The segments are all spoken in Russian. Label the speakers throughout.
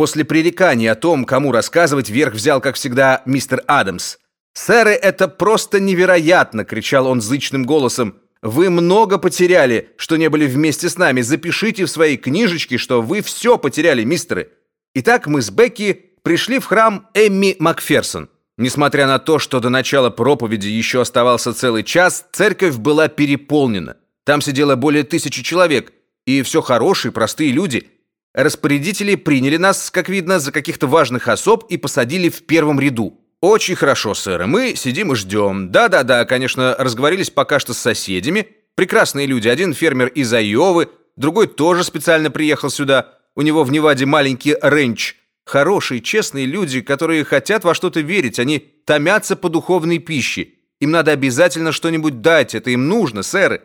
Speaker 1: После пререканий о том, кому рассказывать, верх взял, как всегда, мистер Адамс. «Сэры, это просто невероятно!» — кричал он зычным голосом. «Вы много потеряли, что не были вместе с нами. Запишите в своей книжечке, что вы все потеряли, мистеры». Итак, мы с Бекки пришли в храм Эмми Макферсон. Несмотря на то, что до начала проповеди еще оставался целый час, церковь была переполнена. Там сидело более тысячи человек, и все хорошие, простые люди. Распорядители приняли нас, как видно, за каких-то важных особ и посадили в первом ряду. Очень хорошо, сэр. Мы сидим и ждем. Да-да-да, конечно, разговорились пока что с соседями. Прекрасные люди. Один фермер из Айовы, другой тоже специально приехал сюда. У него в Неваде маленький ренч. Хорошие, честные люди, которые хотят во что-то верить. Они томятся по духовной пище. Им надо обязательно что-нибудь дать. Это им нужно, сэры.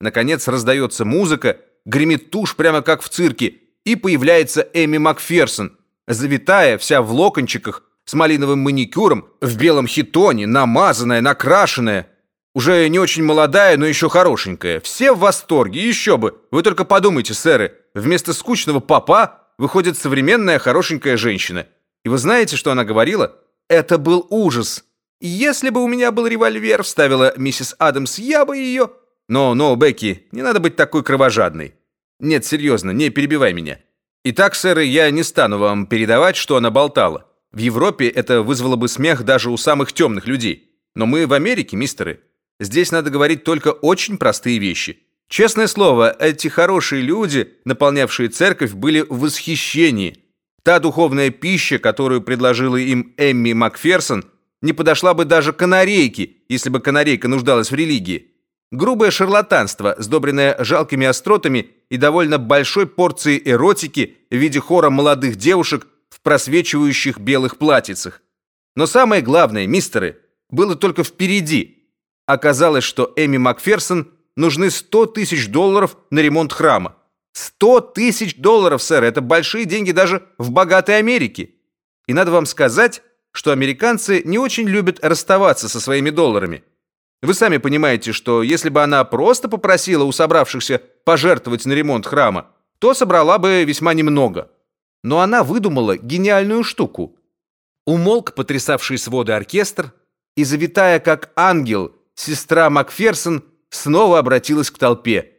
Speaker 1: Наконец раздается музыка, гремит тушь прямо как в цирке, и появляется Эми Макферсон, завитая, вся в локончиках, с малиновым маникюром, в белом хитоне, намазанная, накрашенная. Уже не очень молодая, но еще хорошенькая. Все в восторге, еще бы. Вы только подумайте, сэры, вместо скучного папа выходит современная хорошенькая женщина. И вы знаете, что она говорила? Это был ужас. Если бы у меня был револьвер, вставила миссис Адамс, я бы ее... Но, но, Бекки, не надо быть такой кровожадной. Нет, серьезно, не перебивай меня. Итак, сэры, я не стану вам передавать, что она болтала. В Европе это вызвало бы смех даже у самых темных людей. Но мы в Америке, мистеры. Здесь надо говорить только очень простые вещи. Честное слово, эти хорошие люди, наполнявшие церковь, были в восхищении. Та духовная пища, которую предложила им Эмми Макферсон, не подошла бы даже канарейке, если бы канарейка нуждалась в религии. Грубое шарлатанство, сдобренное жалкими остротами и довольно большой порцией эротики в виде хора молодых девушек в просвечивающих белых платьицах. Но самое главное, мистеры, было только впереди. Оказалось, что Эми Макферсон нужны 100 тысяч долларов на ремонт храма. 100 тысяч долларов, сэр, это большие деньги даже в богатой Америке. И надо вам сказать, что американцы не очень любят расставаться со своими долларами. Вы сами понимаете, что если бы она просто попросила у собравшихся пожертвовать на ремонт храма, то собрала бы весьма немного. Но она выдумала гениальную штуку. Умолк потрясавший своды оркестр, и завитая как ангел, сестра Макферсон снова обратилась к толпе.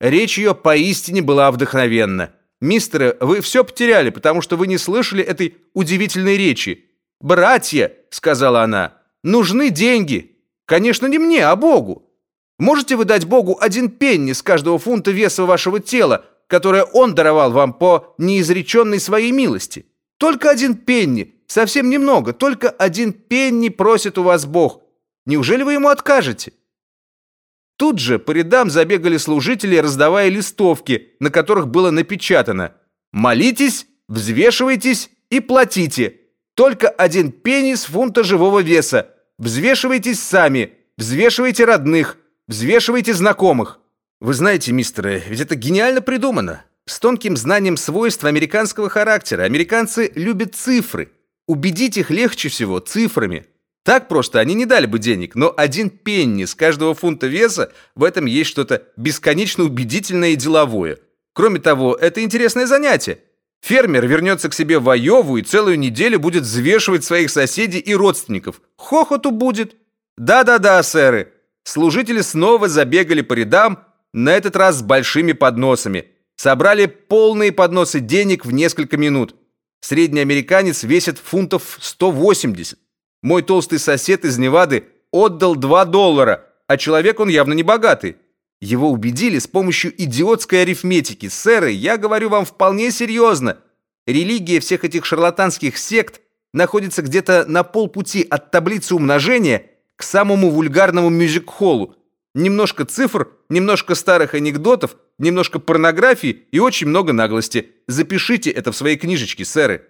Speaker 1: Речь ее поистине была вдохновенна. «Мистеры, вы все потеряли, потому что вы не слышали этой удивительной речи. Братья, — сказала она, — нужны деньги. Конечно, не мне, а Богу. Можете вы дать Богу один пенни с каждого фунта веса вашего тела, которое Он даровал вам по неизреченной своей милости. Только один пенни, совсем немного, только один пенни просит у вас Бог. Неужели вы ему откажете? Тут же по рядам забегали служители, раздавая листовки, на которых было напечатано «Молитесь, взвешивайтесь и платите. Только один пенни с фунта живого веса. Взвешивайтесь сами, взвешивайте родных, взвешивайте знакомых». Вы знаете, мистеры, ведь это гениально придумано. С тонким знанием свойств американского характера. Американцы любят цифры. Убедить их легче всего цифрами. Так просто они не дали бы денег, но один пенни с каждого фунта веса, в этом есть что-то бесконечно убедительное и деловое. Кроме того, это интересное занятие. Фермер вернется к себе в Айову и целую неделю будет взвешивать своих соседей и родственников. Хохоту будет. Да-да-да, сэры. Служители снова забегали по рядам, на этот раз с большими подносами. Собрали полные подносы денег в несколько минут. Средний американец весит фунтов 180. Мой толстый сосед из Невады отдал 2 доллара, а человек он явно не богатый. Его убедили с помощью идиотской арифметики. Сэры, я говорю вам вполне серьезно. Религия всех этих шарлатанских сект находится где-то на полпути от таблицы умножения к самому вульгарному мюзик-холлу. Немножко цифр, немножко старых анекдотов, немножко порнографии и очень много наглости. Запишите это в своей книжечке, сэры.